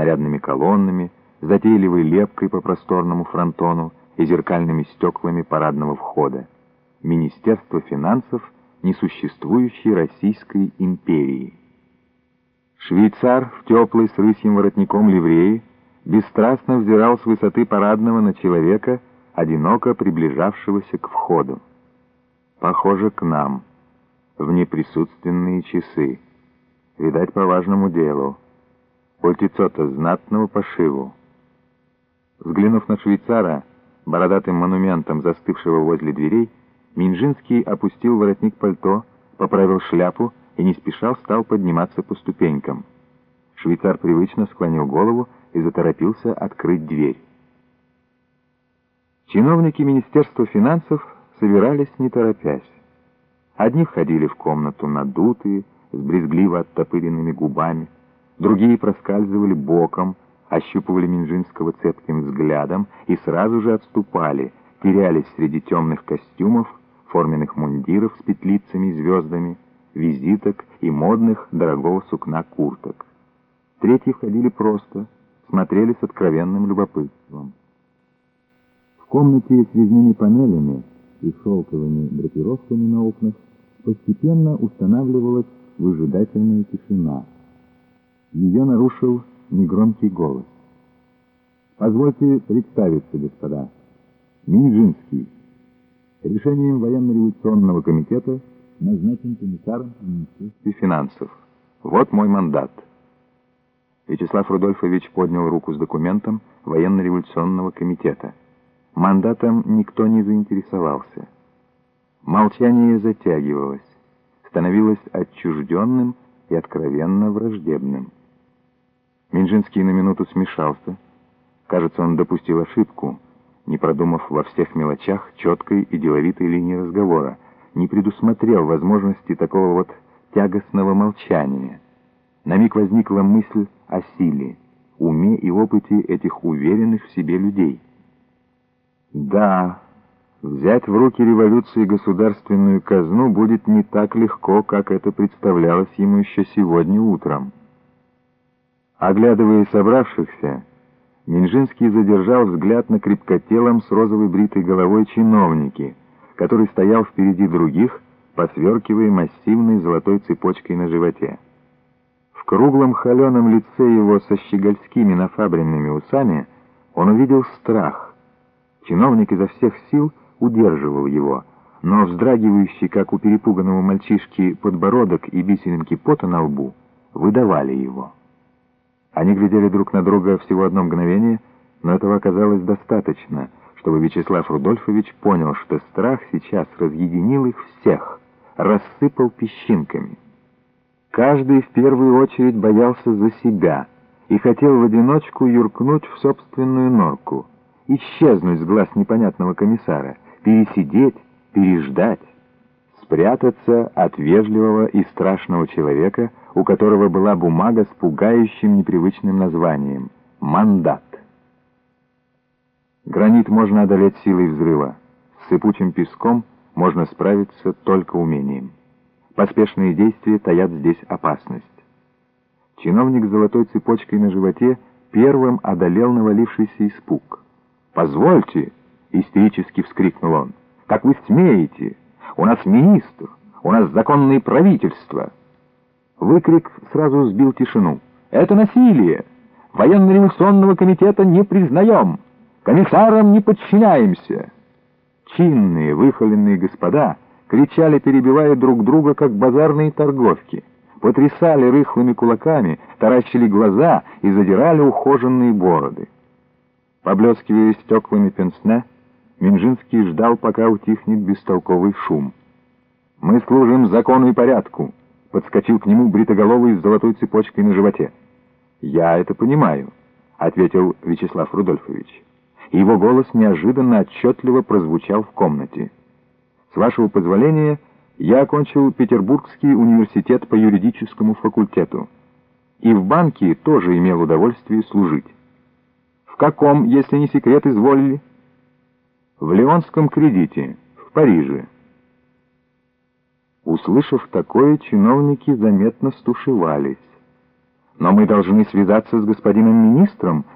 нарядными колоннами, затейливой лепкой по просторному фронтону и зеркальными стеклами парадного входа. Министерство финансов несуществующей Российской империи. Швейцар в теплой с рысьим воротником ливреи бесстрастно взирал с высоты парадного на человека, одиноко приближавшегося к входу. Похоже, к нам, в неприсутственные часы. Видать, по важному делу. Польтецо-то знатного пошиву. Взглянув на швейцара, бородатым монументом застывшего возле дверей, Минжинский опустил воротник пальто, поправил шляпу и не спеша стал подниматься по ступенькам. Швейцар привычно склонил голову и заторопился открыть дверь. Чиновники Министерства финансов собирались не торопясь. Одни входили в комнату надутые, с брезгливо оттопыренными губами, другие проскальзывали боком, ощупывали Минжинского цепким взглядом и сразу же отступали, терялись среди темных костюмов, форменных мундиров с петлицами и звездами, визиток и модных дорогого сукна курток. Третьи входили просто, смотрели с откровенным любопытством. В комнате с резными панелями и шелковыми драпировками на окнах постепенно устанавливалась выжидательная тишина. Ее нарушил негромкий голос. «Позвольте представиться, господа. Минжинский. Решением военно-революционного комитета назначен комиссаром Министерства финансов. Вот мой мандат». Вячеслав Рудольфович поднял руку с документом военно-революционного комитета. Мандатом никто не заинтересовался. Молчание затягивалось, становилось отчужденным и откровенно враждебным. Минжинский на минуту смешался. Кажется, он допустил ошибку, не продумав во всех мелочах четкой и деловитой линии разговора, не предусмотрел возможности такого вот тягостного молчания. На миг возникла мысль о силе, уме и опыте этих уверенных в себе людей. Да, взять в руки революции государственную казну будет не так легко, как это представлялось ему еще сегодня утром. Оглядывая собравшихся, Минжинский задержал взгляд на крепкотелом с розовой бритой головой чиновники, который стоял впереди других, посверкивая массивной золотой цепочкой на животе. В круглом холеном лице его со щегольскими нафабренными усами он увидел страх. Чиновник изо всех сил удерживал его, но вздрагивающий, как у перепуганного мальчишки, подбородок и бисеринки пота на лбу выдавали его. Они глядели друг на друга всего одно мгновение, но этого оказалось достаточно, чтобы Вячеслав Рудольфович понял, что страх сейчас разъединил их всех, рассыпал песчинками. Каждый в первую очередь боялся за себя и хотел в одиночку юркнуть в собственную норку, исчезнуть с глаз непонятного комиссара, пересидеть, переждать, спрятаться от вежливого и страшного человека, у которого была бумага с пугающим непривычным названием — «Мандат». Гранит можно одолеть силой взрыва. С сыпучим песком можно справиться только умением. Поспешные действия таят здесь опасность. Чиновник с золотой цепочкой на животе первым одолел навалившийся испуг. «Позвольте!» — истерически вскрикнул он. «Как вы смеете? У нас министр, у нас законное правительство!» Выкрик сразу сбил тишину. «Это насилие! Военно-революционного комитета не признаем! Комиссарам не подчиняемся!» Чинные, выхоленные господа кричали, перебивая друг друга, как базарные торговки. Потрясали рыхлыми кулаками, таращили глаза и задирали ухоженные бороды. Поблескивая стеклами пенсне, Минжинский ждал, пока утихнет бестолковый шум. «Мы служим закону и порядку», подскочил к нему бритоголовый с золотой цепочкой на животе. «Я это понимаю», — ответил Вячеслав Рудольфович. Его голос неожиданно отчетливо прозвучал в комнате. «С вашего позволения, я окончил Петербургский университет по юридическому факультету. И в банке тоже имел удовольствие служить. В каком, если не секрет, изволили?» «В Леонском кредите, в Париже». Услышав такое, чиновники заметно стушевались. «Но мы должны связаться с господином министром»,